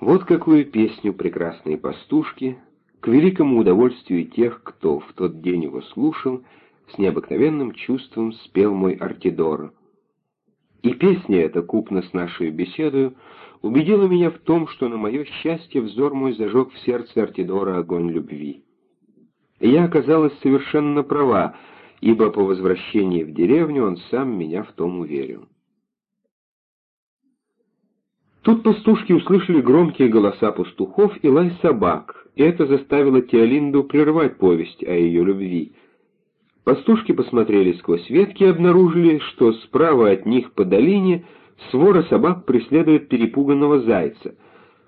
Вот какую песню прекрасные пастушки, к великому удовольствию тех, кто в тот день его слушал, с необыкновенным чувством спел мой Артидор. И песня эта, купно с нашей беседою, убедила меня в том, что на мое счастье взор мой зажег в сердце Артидора огонь любви. И я оказалась совершенно права, ибо по возвращении в деревню он сам меня в том уверил. Тут пастушки услышали громкие голоса пастухов и лай собак, и это заставило Теолинду прервать повесть о ее любви. Пастушки посмотрели сквозь ветки и обнаружили, что справа от них по долине свора собак преследует перепуганного зайца,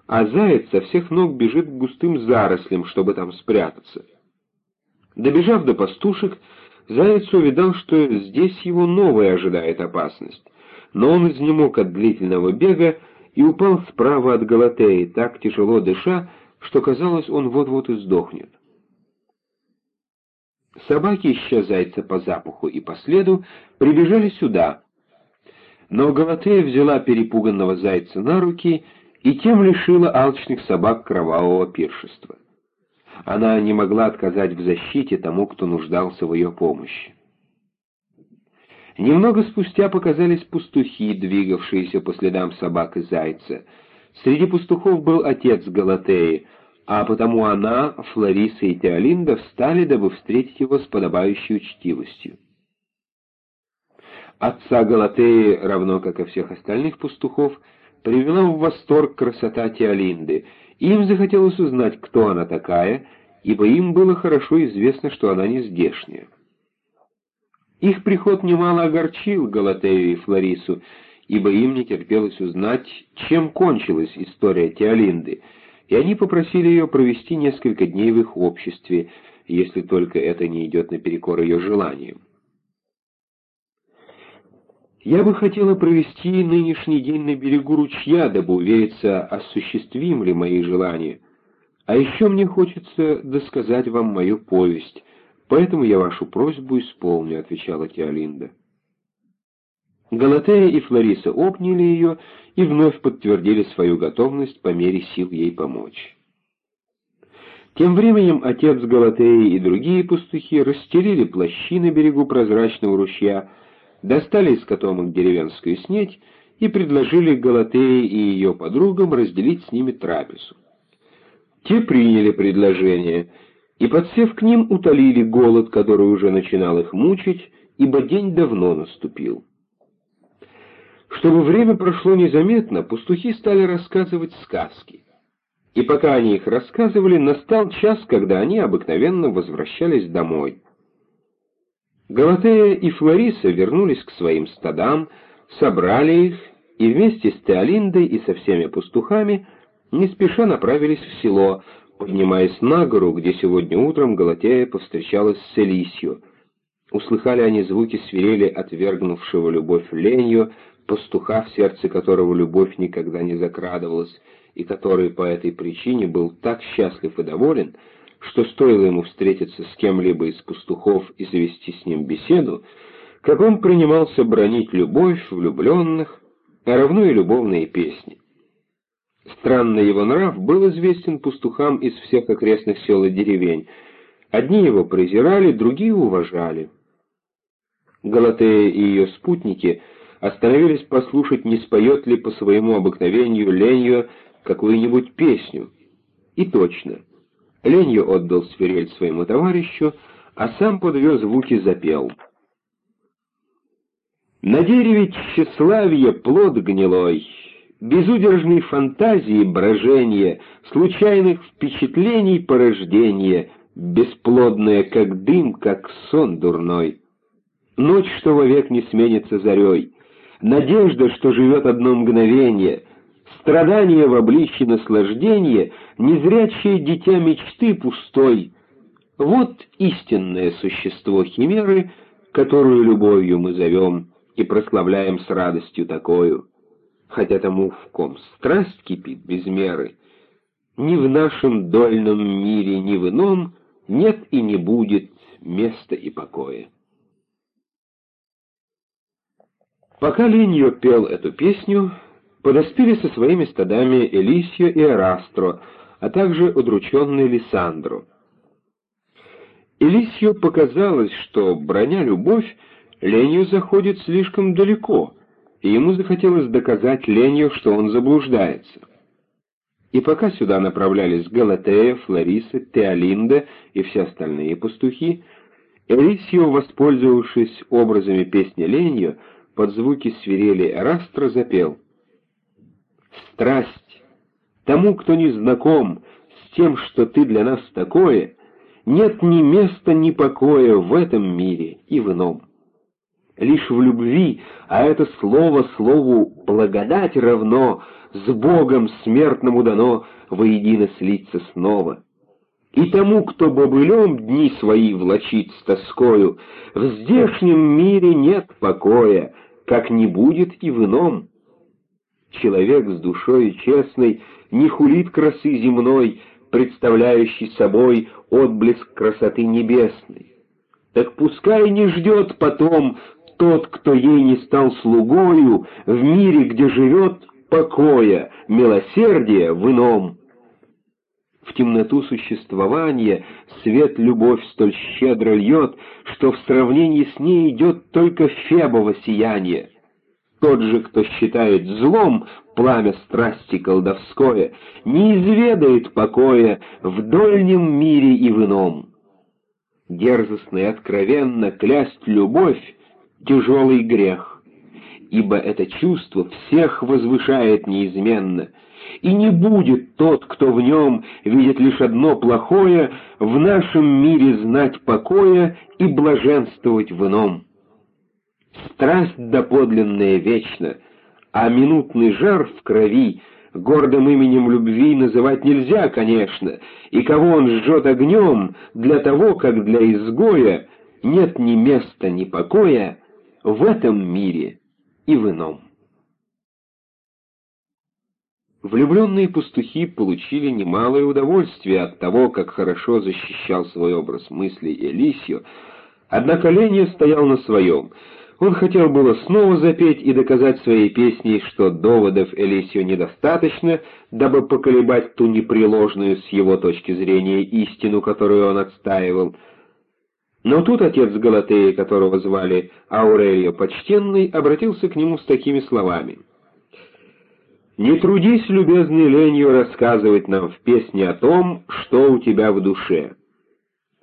а заяц со всех ног бежит к густым зарослям, чтобы там спрятаться. Добежав до пастушек, заяц увидал, что здесь его новая ожидает опасность, но он изнемог от длительного бега, и упал справа от Галатеи, так тяжело дыша, что казалось, он вот-вот и сдохнет. Собаки, ища зайца по запаху и по следу, прибежали сюда, но Галатея взяла перепуганного зайца на руки и тем лишила алчных собак кровавого пиршества. Она не могла отказать в защите тому, кто нуждался в ее помощи. Немного спустя показались пастухи, двигавшиеся по следам собак и зайца. Среди пастухов был отец Галатеи, а потому она, Флориса и Теолинда встали, дабы встретить его с подобающей учтивостью. Отца Галатеи, равно как и всех остальных пастухов, привела в восторг красота Теолинды, им захотелось узнать, кто она такая, ибо им было хорошо известно, что она не здешняя. Их приход немало огорчил Галатею и Флорису, ибо им не терпелось узнать, чем кончилась история Теолинды, и они попросили ее провести несколько дней в их обществе, если только это не идет наперекор ее желаниям. Я бы хотела провести нынешний день на берегу ручья, дабы увериться, осуществим ли мои желания. А еще мне хочется досказать вам мою повесть — «Поэтому я вашу просьбу исполню», — отвечала Теолинда. Галатея и Флориса обняли ее и вновь подтвердили свою готовность по мере сил ей помочь. Тем временем отец Галатеи и другие пастухи расстелили плащи на берегу прозрачного ручья, достали из котомок деревенскую снеть и предложили Галатее и ее подругам разделить с ними трапезу. Те приняли предложение — и, подсев к ним, утолили голод, который уже начинал их мучить, ибо день давно наступил. Чтобы время прошло незаметно, пастухи стали рассказывать сказки. И пока они их рассказывали, настал час, когда они обыкновенно возвращались домой. Галатея и Флориса вернулись к своим стадам, собрали их и вместе с Теолиндой и со всеми пастухами не спеша направились в село, Поднимаясь на гору, где сегодня утром Галатея повстречалась с Элисью, услыхали они звуки свирели отвергнувшего любовь ленью, пастуха, в сердце которого любовь никогда не закрадывалась, и который по этой причине был так счастлив и доволен, что стоило ему встретиться с кем-либо из пастухов и завести с ним беседу, как он принимался бронить любовь, влюбленных, а равно и любовные песни. Странный его нрав был известен пастухам из всех окрестных сел и деревень. Одни его презирали, другие уважали. Галатея и ее спутники остановились послушать, не споет ли по своему обыкновению Ленью какую-нибудь песню. И точно. Ленью отдал свирель своему товарищу, а сам под ее звуки запел. «На дереве тщеславие плод гнилой, безудержной фантазии брожение, случайных впечатлений порождение, бесплодное, как дым, как сон дурной. Ночь, что вовек не сменится зарей, надежда, что живет одно мгновение, страдание в обличье наслаждения, незрячее дитя мечты пустой. Вот истинное существо химеры, которую любовью мы зовем и прославляем с радостью такою хотя тому, в ком страсть кипит без меры, ни в нашем дольном мире, ни в ином нет и не будет места и покоя. Пока Леньо пел эту песню, подоспели со своими стадами Элисио и Эрастро, а также удрученный Лиссандро. Элисио показалось, что, броня любовь, Ленью заходит слишком далеко, и ему захотелось доказать Ленью, что он заблуждается. И пока сюда направлялись Галатея, Флориса, Теолинда и все остальные пастухи, Элисио, воспользовавшись образами песни Ленью, под звуки свирели Эрастро запел «Страсть! Тому, кто не знаком с тем, что ты для нас такое, нет ни места, ни покоя в этом мире и в ином. Лишь в любви, а это слово слову «благодать» равно, с Богом смертному дано воедино слиться снова». И тому, кто бобылем дни свои влачит с тоскою, В здешнем мире нет покоя, как не будет и в ином. Человек с душой честной не хулит красы земной, представляющий собой отблеск красоты небесной. Так пускай не ждет потом тот, кто ей не стал слугою, в мире, где живет покоя, милосердия в ином. В темноту существования свет любовь столь щедро льет, что в сравнении с ней идет только фебово сияние. Тот же, кто считает злом пламя страсти колдовское, не изведает покоя в дольнем мире и в ином. Дерзостно и откровенно клясть любовь — тяжелый грех, ибо это чувство всех возвышает неизменно, и не будет тот, кто в нем видит лишь одно плохое, в нашем мире знать покоя и блаженствовать в ином. Страсть доподлинная вечна, а минутный жар в крови гордым именем любви называть нельзя, конечно, и кого он жжет огнем, для того, как для изгоя, нет ни места, ни покоя в этом мире и в ином. Влюбленные пастухи получили немалое удовольствие от того, как хорошо защищал свой образ мыслей Элисио, однако Леня стоял на своем — он хотел было снова запеть и доказать своей песней, что доводов Элисио недостаточно, дабы поколебать ту непреложную с его точки зрения истину, которую он отстаивал. Но тут отец Галатеи, которого звали Аурелио Почтенный, обратился к нему с такими словами. «Не трудись, любезный Ленью, рассказывать нам в песне о том, что у тебя в душе.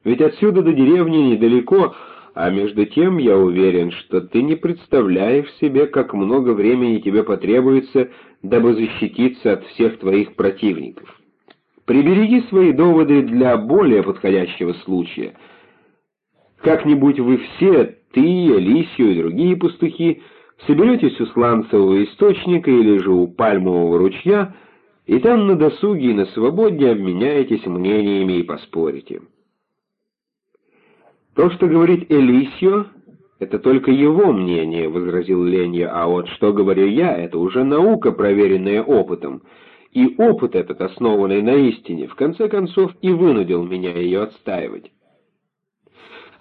Ведь отсюда до деревни недалеко, а между тем я уверен, что ты не представляешь себе, как много времени тебе потребуется, дабы защититься от всех твоих противников. Прибереги свои доводы для более подходящего случая. Как-нибудь вы все, ты, Алисию и другие пастухи, соберетесь у сланцевого источника или же у пальмового ручья, и там на досуге и на свободе обменяетесь мнениями и поспорите. «То, что говорит Элисио, это только его мнение», — возразил Ленья, «а вот что говорю я, это уже наука, проверенная опытом, и опыт этот, основанный на истине, в конце концов и вынудил меня ее отстаивать».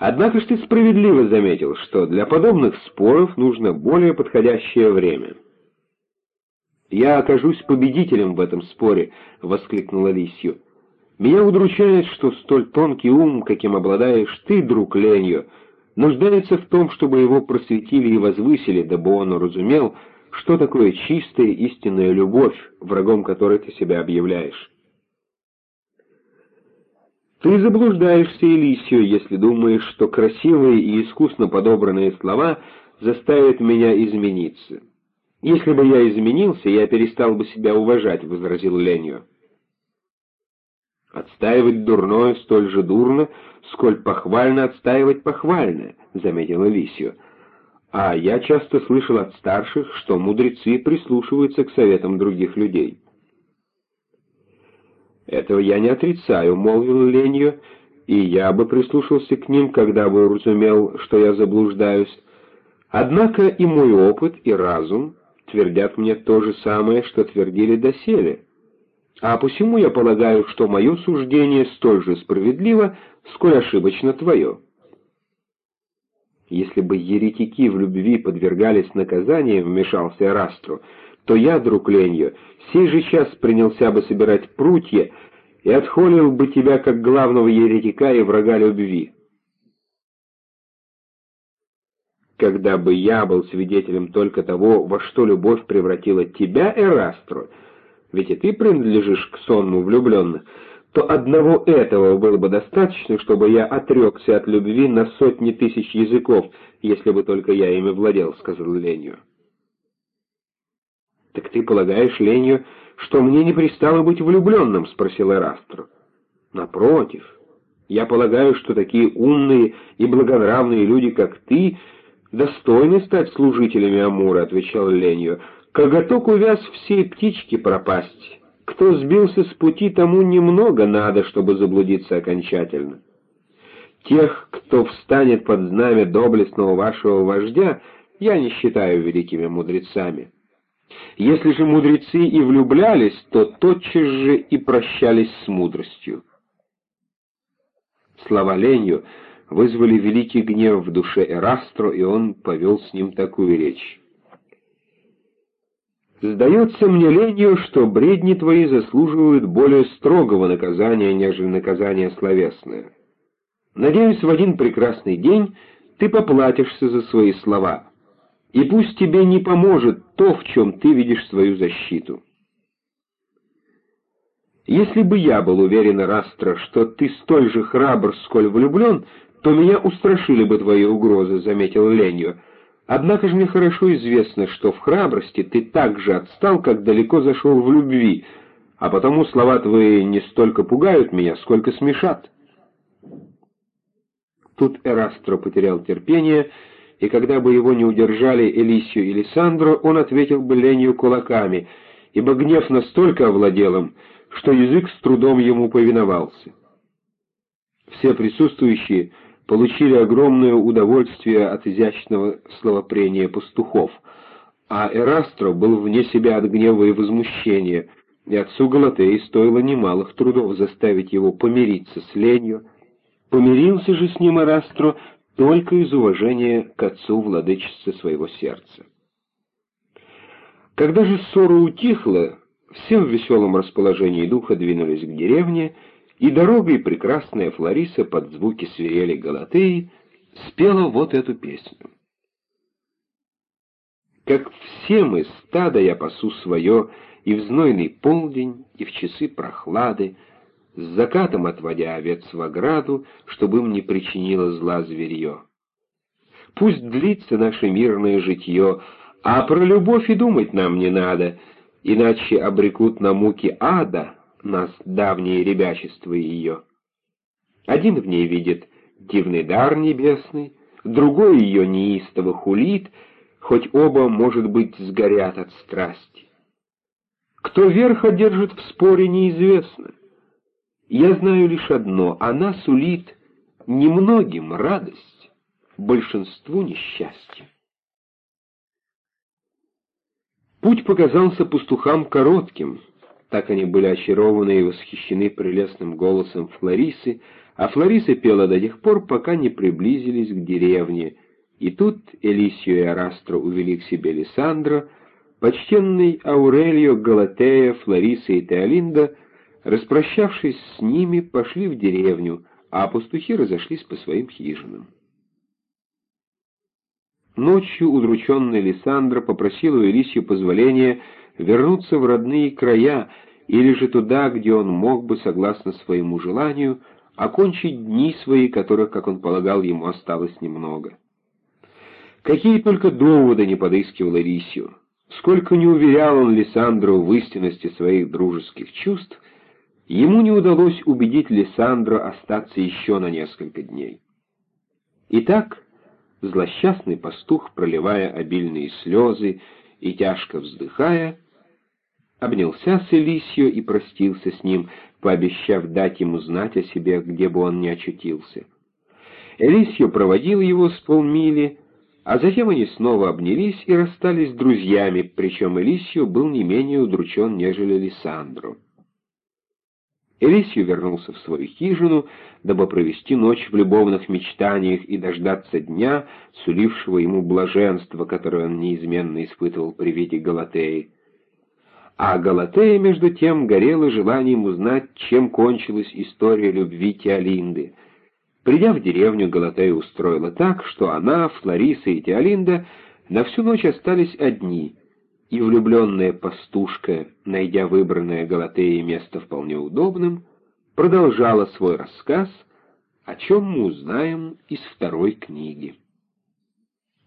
Однако ж ты справедливо заметил, что для подобных споров нужно более подходящее время. «Я окажусь победителем в этом споре», — воскликнула Лисью. Меня удручает, что столь тонкий ум, каким обладаешь ты, друг Ленью, нуждается в том, чтобы его просветили и возвысили, дабы он уразумел, что такое чистая истинная любовь, врагом которой ты себя объявляешь. Ты заблуждаешься, Элисию, если думаешь, что красивые и искусно подобранные слова заставят меня измениться. Если бы я изменился, я перестал бы себя уважать, — возразил Ленью. «Отстаивать дурное столь же дурно, сколь похвально отстаивать похвальное», — заметила Висио. «А я часто слышал от старших, что мудрецы прислушиваются к советам других людей». «Этого я не отрицаю», — молвил Ленью, — «и я бы прислушался к ним, когда бы уразумел, что я заблуждаюсь. Однако и мой опыт, и разум твердят мне то же самое, что твердили доселе» а посему я полагаю, что мое суждение столь же справедливо, сколь ошибочно твое. Если бы еретики в любви подвергались наказаниям, вмешался Растру, то я, друг Ленью, сей же час принялся бы собирать прутья и отхолил бы тебя как главного еретика и врага любви. Когда бы я был свидетелем только того, во что любовь превратила тебя, Эрастро, ведь и ты принадлежишь к сонму влюбленных, то одного этого было бы достаточно, чтобы я отрекся от любви на сотни тысяч языков, если бы только я ими владел, — сказал Ленью. — Так ты полагаешь, Ленью, что мне не пристало быть влюбленным? — спросил Эрастро. — Напротив, я полагаю, что такие умные и благонравные люди, как ты, достойны стать служителями Амура, — отвечал Ленью. — Коготок увяз всей птички пропасть. Кто сбился с пути, тому немного надо, чтобы заблудиться окончательно. Тех, кто встанет под знамя доблестного вашего вождя, я не считаю великими мудрецами. Если же мудрецы и влюблялись, то тотчас же и прощались с мудростью. Слова Ленью вызвали великий гнев в душе Эрастро, и он повел с ним такую речь. «Сдается мне ленью, что бредни твои заслуживают более строгого наказания, нежели наказание словесное. Надеюсь, в один прекрасный день ты поплатишься за свои слова» и пусть тебе не поможет то, в чем ты видишь свою защиту. Если бы я был уверен, Растро, что ты столь же храбр, сколь влюблен, то меня устрашили бы твои угрозы, — заметил Ленью. Однако же мне хорошо известно, что в храбрости ты так же отстал, как далеко зашел в любви, а потому слова твои не столько пугают меня, сколько смешат. Тут Эрастро потерял терпение и когда бы его не удержали Элисию и Лиссандро, он ответил бы ленью кулаками, ибо гнев настолько овладел им, что язык с трудом ему повиновался. Все присутствующие получили огромное удовольствие от изящного словопрения пастухов, а Эрастро был вне себя от гнева и возмущения, и отцу Галатеи стоило немалых трудов заставить его помириться с ленью. Помирился же с ним Эрастро только из уважения к отцу владычицы своего сердца. Когда же ссора утихла, все в веселом расположении духа двинулись к деревне, и дорогой прекрасная Флориса под звуки свирели Галатеи спела вот эту песню. Как все мы стадо я пасу свое, и в знойный полдень, и в часы прохлады, с закатом отводя овец в ограду, чтобы им не причинило зла зверье. Пусть длится наше мирное житье, а про любовь и думать нам не надо, иначе обрекут на муки ада нас давнее ребячество ее. Один в ней видит дивный дар небесный, другой ее неистово хулит, хоть оба, может быть, сгорят от страсти. Кто верх одержит в споре, неизвестно. Я знаю лишь одно — она сулит немногим радость, большинству несчастье. Путь показался пастухам коротким, так они были очарованы и восхищены прелестным голосом Флорисы, а Флориса пела до тех пор, пока не приблизились к деревне, и тут Элисио и Арастро увели к себе Лиссандро, почтенный Аурелио, Галатея, Флориса и Теолинда Распрощавшись с ними, пошли в деревню, а пастухи разошлись по своим хижинам. Ночью удрученный Лиссандра попросил у Элисию позволения вернуться в родные края или же туда, где он мог бы, согласно своему желанию, окончить дни свои, которых, как он полагал, ему осталось немного. Какие только доводы не подыскивал Элисию, сколько не уверял он Лиссандру в истинности своих дружеских чувств, Ему не удалось убедить Лиссандро остаться еще на несколько дней. Итак, злосчастный пастух, проливая обильные слезы и тяжко вздыхая, обнялся с Элисио и простился с ним, пообещав дать ему знать о себе, где бы он ни очутился. Элисио проводил его с полмили, а затем они снова обнялись и расстались друзьями, причем Элисио был не менее удручен, нежели Лиссандро. Элисью вернулся в свою хижину, дабы провести ночь в любовных мечтаниях и дождаться дня, сулившего ему блаженство, которое он неизменно испытывал при виде Галатеи. а Галатея, между тем, горела желанием узнать, чем кончилась история любви Теолинды. Придя в деревню, Галатея устроила так, что она, Флориса и Теолинда на всю ночь остались одни, и влюбленная пастушка, найдя выбранное Галатеей место вполне удобным, продолжала свой рассказ, о чем мы узнаем из второй книги.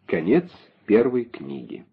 Конец первой книги.